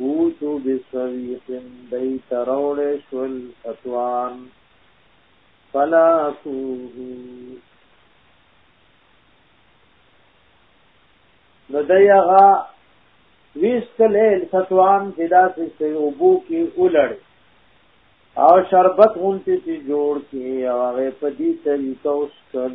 اوتو بصریخ دی ته راوړی شول اتوان فلا کوهو نو دی اغا ویست لیل ستوان چی دا سستی اوبو کی اولڑ او شربت غنتی چی جوڑ کی او اغی پدی طریقه اسکل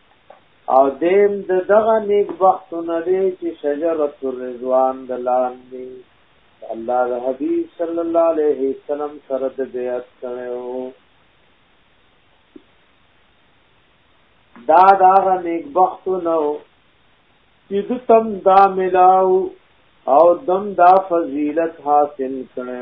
او دیم د دغه نیک بختو نه دی چې شجرت الرضوان د لاندې الله د حبیب صلی الله علیه وسلم سره د بیعت کړي او دا دا نیک بختو نه چې د تم دا ملاو او دم دا فضیلت حاصل کړي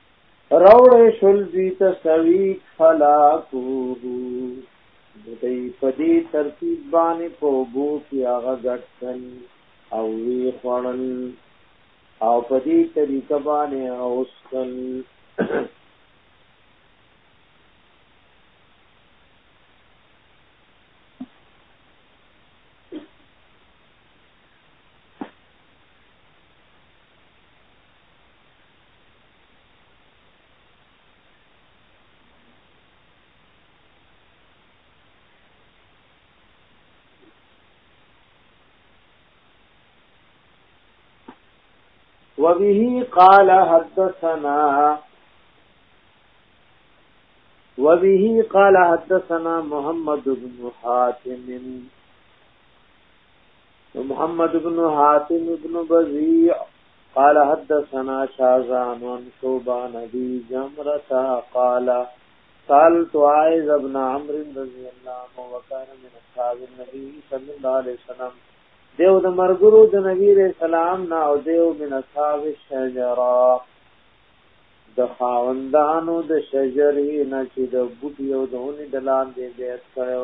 راوړې شول دوی ته سویک فلاکوه نو دی په دې ترتیب باندې په اوبو کې هغه ګډ کړل او وی خوړل او په دې طریقه باندې هغه وسکل وبه قال حدثنا وبه قال حدثنا محمد بن حاتم محمد بن حاتم بن بزیع قال حدثنا شازان عن شوبان ابي جمرة قال سالت عائز ابن عمرو رضی الله عنه وكان من اصحاب النبي صلى الله عليه وسلم دیو د مرګرو د نبی رسول سلام نه او دیو من اصحاب الشجره د خاوندانو د شجرې نه چې د بوټي او د هونې د لاندې بیت کړو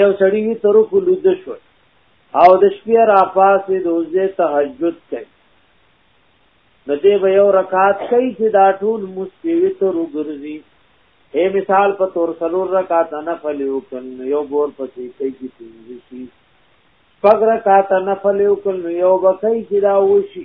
یو سړی وی تر کو لود شو او د شپې را پاسې د وزې تهجد کوي نو دې به یو رکعات کوي چې دا ټول مسیوي تر وګرځي اے مثال په تور سلور رکعات نفل وکړ یو بور پسې کوي چې پنځه شي پګ رکعات نفل وکړ یو بکای چې دا وشي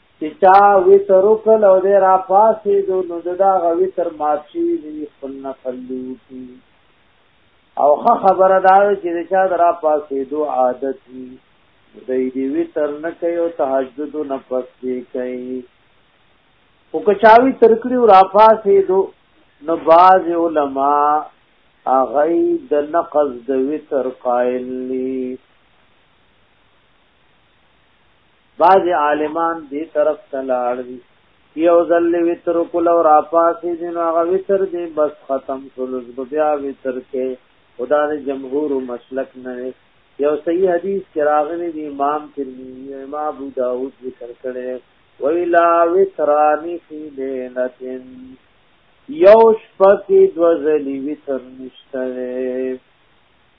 چې چا وتر وکړ او دی را پاسېدو نو د دا غ وتر مات شوي ځینې خپل نفل دی وکړي او ښه خبره دا ده چې د چا د را پاسېدو عادت وي دی دی وتر نه کوي او تهجد نه پس دی کوي خو که چا وتر کړي او را پاسېدو نو بعض علما هغه د نقض د وتر قائل دي بعض عالمان دی طرف ته لاړ دي یو ځل وتر کول او را پاسې دي نو هغه وتر دی بس ختم شول بیا وتر کې خدا د جمهور مسلک نه یو صحیح حدیث کې راغلی دی امام ترمذی امام ابو داود ذکر کړي ویلا وترانی فی لینتن یو شپه کې دوزلی وتر نشته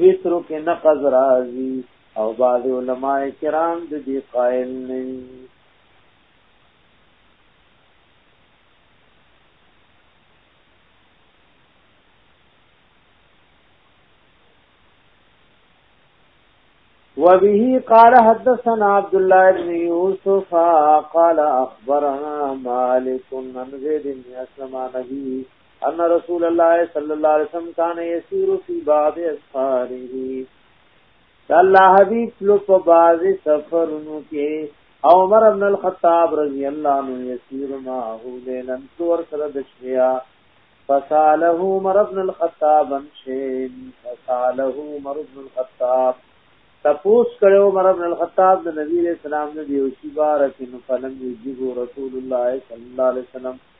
وترو کې نقض راځي او بعض علما کرام د دې قائل نه دي وبه قال حدثنا عبد الله بن يوسف قال اخبرنا مالك عن زيد بن اسلم نبي ان رسول الله صلی الله علیه وسلم کان یسیر فی بعض اسفاره دا الله حبیب لو په بعض سفرونو کې عمر ابن الخطاب رضی الله عنه یسیر ما هو لیلن تور سره د شیا فساله عمر ابن الخطاب شین فساله عمر ابن الخطاب تپوس کړو عمر ابن الخطاب د نبی علیہ السلام نه دی او شی بارک فلم یجیب رسول الله صلی الله علیه وسلم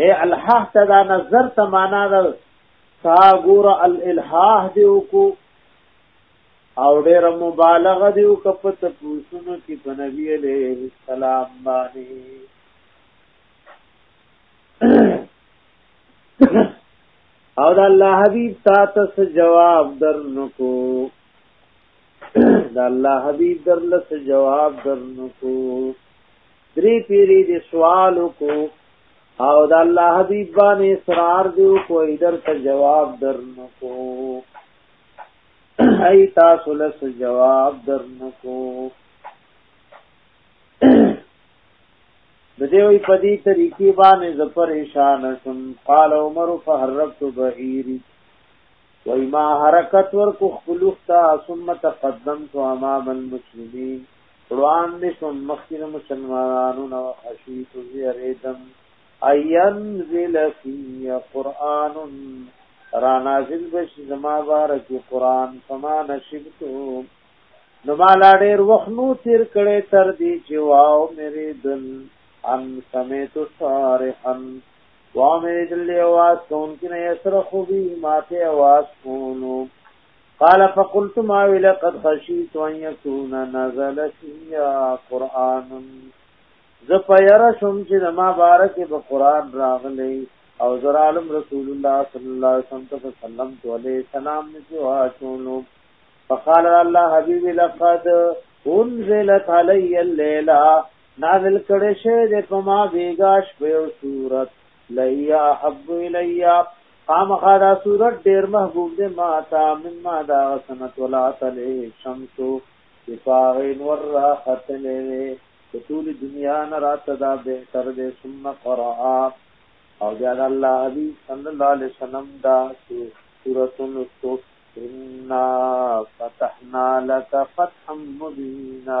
اے الحاح ته دا نظر ته معنا ده تا ګور الالحاح دی وکو او ډېر مبالغه دی او کپت پوښتنه کې په نبی عليه السلام باندې او د الله حبيب تاسو جواب درنکو د الله حبيب درلس جواب درنکو درې پیری دې سوال وکړو او د الله حبیب باندې اصرار دی او کوئی درته جواب درنکو ای تاسو له جواب درنکو د دې وی په دې طریقې باندې ز پریشان شم قال عمر فحرقت بعیری وای ما حرکت ور کو خلوختا ثم تقدمت امام المسلمین وړاندې شوم مخکې د مسلمانانو نه خشیت زیریدم اينزل فی قرآن را نازل بش زما بارکی قرآن فما نشبتو نو ما لا ډیر وخت نو تیر کړي تر دې چې واو مری دل ان سمیت صارحا وامه دل یواز کون کې نه یسرخو بی ماته یواز کونو قال فقلت ما ولقد خشيت ان يكون نزل فيها قران ز پیر شم چې د ما بارک به قران راغلی او زر عالم رسول الله صلی الله علیه وسلم ته سلام تو علی سلام نشو اچولو فقال الله حبیب لقد انزلت علی الليله نازل کړه شه د پما بیگاش په صورت لهیه احب الیه خامخا دا صورت ډیر محبوب دی ما تا مما دا سنت ولا تله شمس چې پاغه نور را ختلې وي په ټول دنیا نه راته دا بهتر دی ثم قرأ او بیا د الله حبیب صلی الله علیه وسلم دا سورۃ لستو ان فتحنا لك فتحا مبینا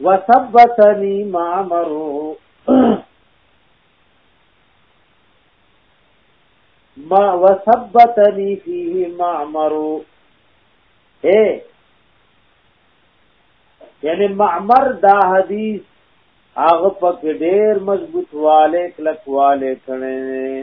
وثبتني معمر ما وثبتني فيه معمر اے یعنی معمر دا حدیث هغه پک ډیر مضبوط والے کلک والے کړي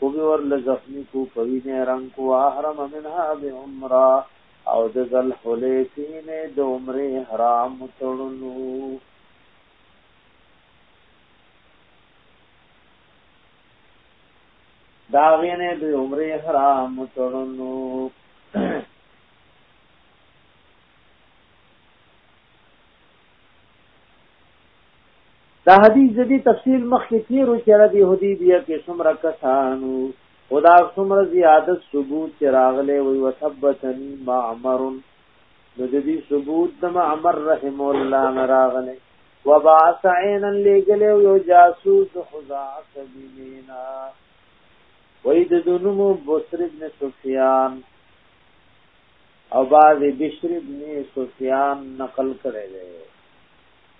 کوبی ورله زخمی کو په وینی رنګ کو واحرم منها بعمره او د ذوالحلیفی نه د عمرې احرام تړلو. د هغې نه د عمرې احرام تړلو. دا حدیث د دې تفصیل مخکې تیرو چې را دي حدیبیه کې څومره کسانو او دا څومره زیادت ثبوت چې راغلی وي وثبتنی معمر نو د دې ثبوت د معمر رحم الله نه راغلی وبعث عینا لګلی یو جاسوس خزاعه سبیلینا وې د دونمو بصر ابن سفیان او بعض بشر ابن سفیان نقل کړي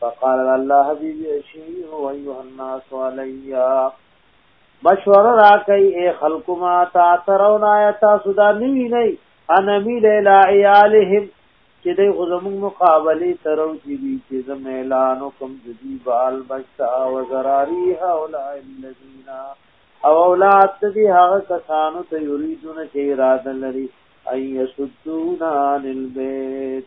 فقال الله حبيبي اشير ايها الناس علي مشوره راکي اي خلق ما تا ترون آيات سودا نوي نه انا مي ليلا عيالهم چې دې غزمون مقابله ترو چې دي چې زم اعلان کوم دي بال بچا و زراري هؤلاء الذين او اولاد دې هغه کسانو ته يريدون چې اراده لري اي يسدون عن البيت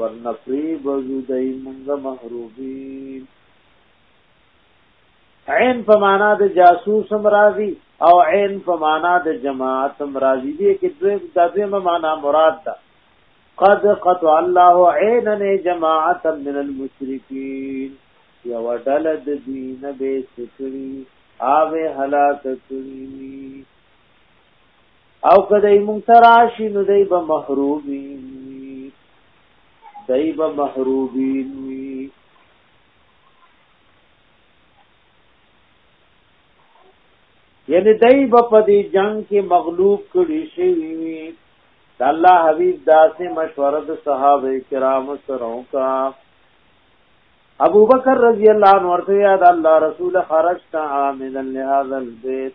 ورنه پریبزو دای مونږه محرومین عین په معنا د جاسوس هم راضی او عین په معنا د جماعت هم راضی دی کې دوی د دوی معنا مراد ده قد قطع الله عینا جماعت من المشرکین یو ډل د دین به سکړي آوه هلاک کړي او کدی مونږ تراشی نو دی به محرومین دی به محرومین وی یعنی دی به په دې جنگ کې مغلوب کړي شي وی د الله حبیب داسې مشوره د صحابه کرام سره وکا ابو بکر رضی الله عنه ورته یا د الله رسول خرجت عاملا لهذا البيت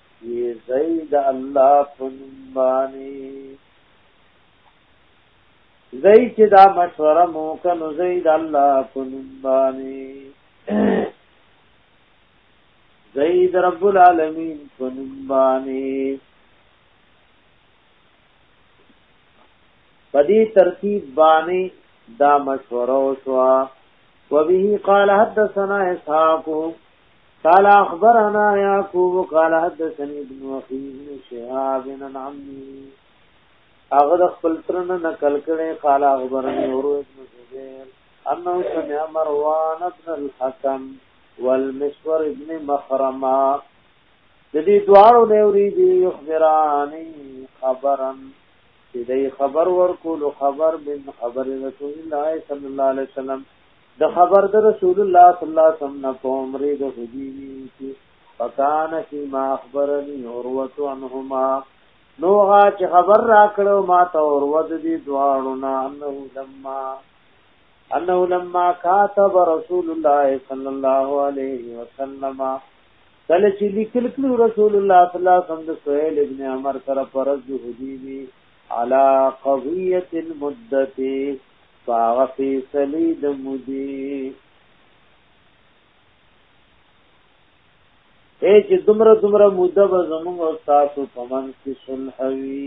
یې ځای د الله په نوم باندې ځای چې دا مشوره مو که نو ځای د الله په نوم باندې ځای د رب العالمین په نوم باندې په دې ترتیب باندې دا مشوره وشوه وبه قال حدثنا اسحاق قال اخبرنا يعقوب قال حدثني ابن اخي ابن شهاب عن عمي اغه د خپل ترن نقل کړي قال اخبرني اور ابن زبير انه سمع مروان ابن الحكم والمسور ابن مخرمه د دې دواړو نه وري دي خبراني خبرن چې دې خبر ورکول خبر من خبر رسول الله صلی الله علیه وسلم د خبر د رسول الله صلی الله علیه وسلم نه کوم ری د حدیبی کی فکان فی ما اخبرنی اوروت عنهما نوغا چې خبر را کړو ما ته اوروت دی دواړو نه انه لما انه لما كاتب رسول الله صلی الله علیه وسلم کله چې لیکل کړو رسول الله صلی الله علیه وسلم د سہیل ابن عمر سره فرض حدیبی علی قضیه المدته په هغه فیصلی د مودی اے چې دمر دمر موده به زمونږ او تاسو په من کې صلح وي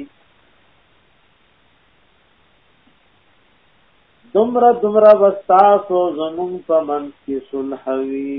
دمر دمر به تاسو زمونږ په من کې صلح وي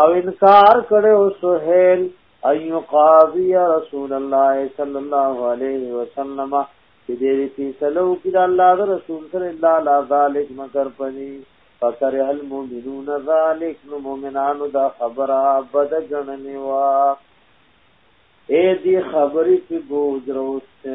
او انکار کړو سهيل ايو قاضي رسول الله صلى الله عليه وسلم چې دې په سلو کې د الله رسول صلی الله علیه ذالک مگر پني فکر المؤمنون ذالک نو مؤمنانو دا خبره بد جنني وا اے دې خبرې په بوج روسته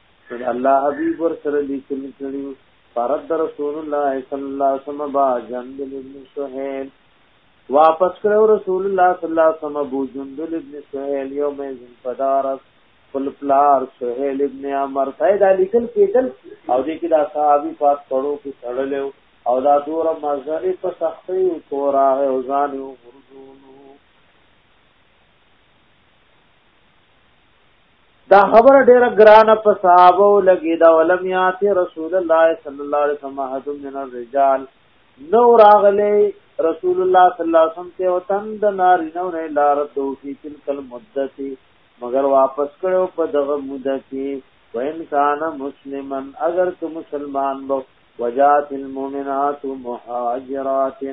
نو الله حبیب ورسره لیکل کړي فرد رسول الله صلی الله علیه وسلم با جندل ابن سهیل واپس کړو رسول الله صلی الله علیه وسلم ابو جندل ابن سهیل یوم ازن فدارس خپل پلار سهیل ابن عمر پیدا لیکل کېدل او دې کې دا صحابي پات پړو کې تړلو او دا دور مزرې په سختي او تورا او ځان او دا خبر ډیره ګرانه په صحابه لګی دا ولم یاتی رسول الله صلی الله علیه وسلم حد من الرجال نو راغلی رسول الله صلی الله علیه وسلم ته وطن د ناری نو نه لار دو فی تلک المدتی مگر واپس کړو په دغه مده کې وین کان مسلمن اگر که مسلمان بو وجات المؤمنات مهاجرات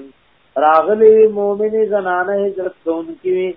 راغلی مؤمنی زنانه هجرت کوونکی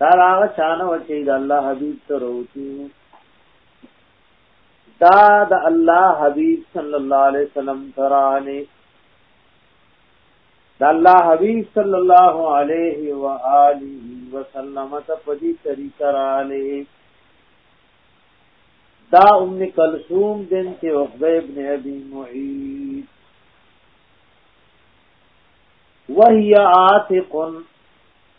دا له هغه چا نه وه چې د الله حبیب سره وتي وو دا د الله حبیب صلی الله علیه وسلم ترانه د الله حبیب صلی الله علیه و آله وسلم ته په دې طریقه رااله دا ام کلثوم بنت عقبه ابن ابي معيط وهي عاتق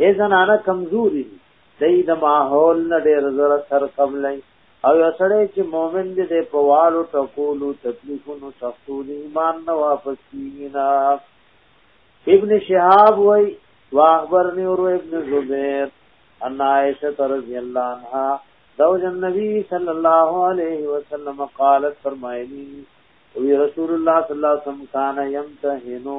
اې زنانه کمزوري دي دی د ماحول نه ډېر زر سر قبلای او یو سړی چې مؤمن دی د په والو ټکولو تکلیفونو سختو دی ایمان نه واپس کیږي نه ابن شهاب وای واخبرني اور ابن زبیر ان عائشه رضی الله عنها زوج النبي صلی الله علیه وسلم قالت فرمایلی وی رسول الله صلی الله علیه وسلم کان یمتهنو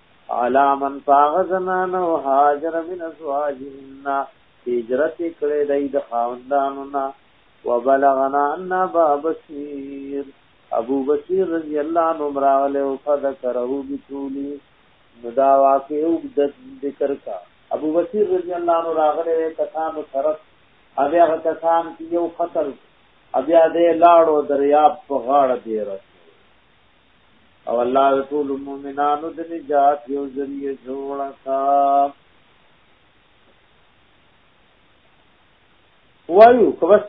علا من پاغ زنان و حاجر من ازواجهن هجرت کړی دی د خاوندانو نه وبلغنا ان ابا بصیر ابو بصیر رضی الله عنه مراغله او فذكره بتولی ندا واقع او د ذکر کا ابو بصیر رضی الله عنه راغله کسانو طرف بیا کسان کې یو قتل بیا دې لاړو دریاب په غاړه دی رسول او الله د ټول مؤمنانو د نجات یو ذریعہ جوړ کا وایو کوسته